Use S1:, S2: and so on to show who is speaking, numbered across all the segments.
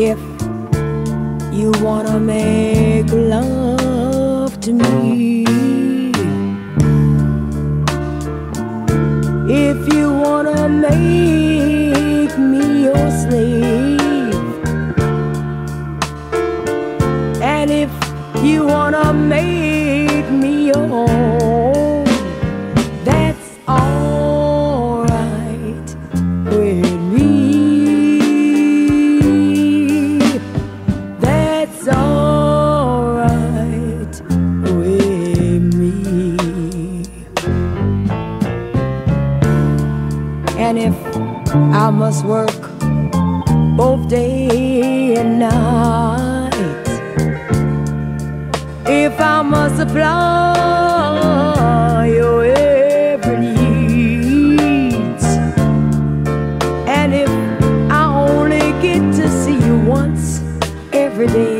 S1: If you wanna make love to me, if you wanna make me your slave, and if you wanna make me your own, I must work both day and night, if I must supply your oh, every needs, and if I only get to see you once every day,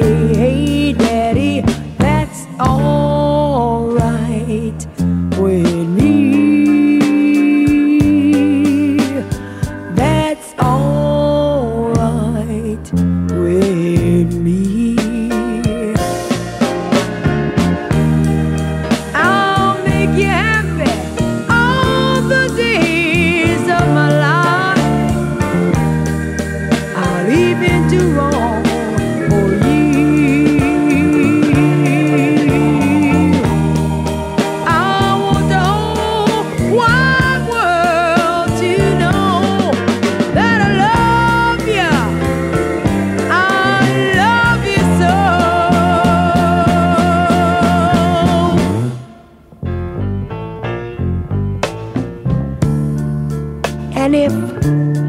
S1: And if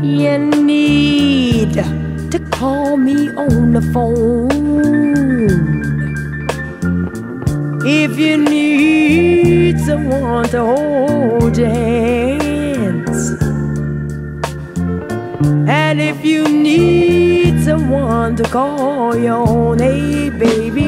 S1: you need to call me on the phone, if you need someone to hold your hands, and if you need someone to call your own, hey baby,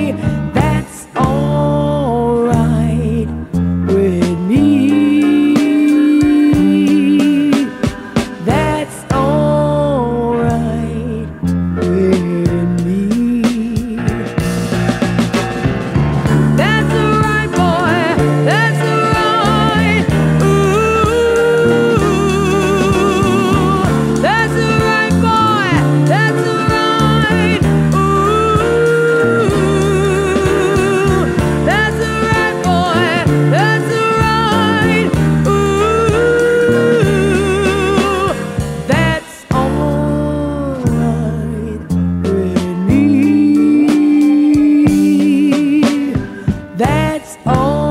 S1: That's alright.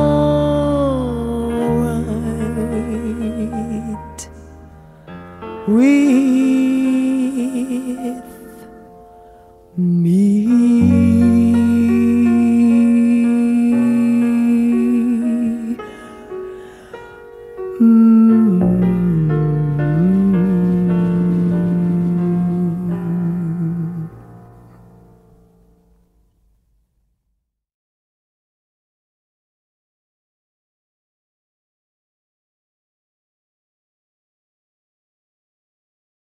S1: With